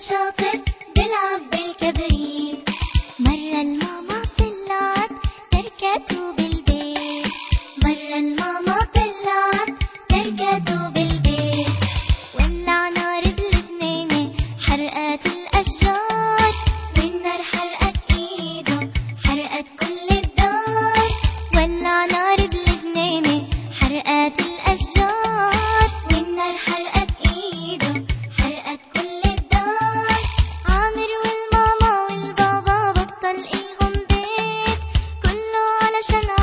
Stop it. i'm Shana.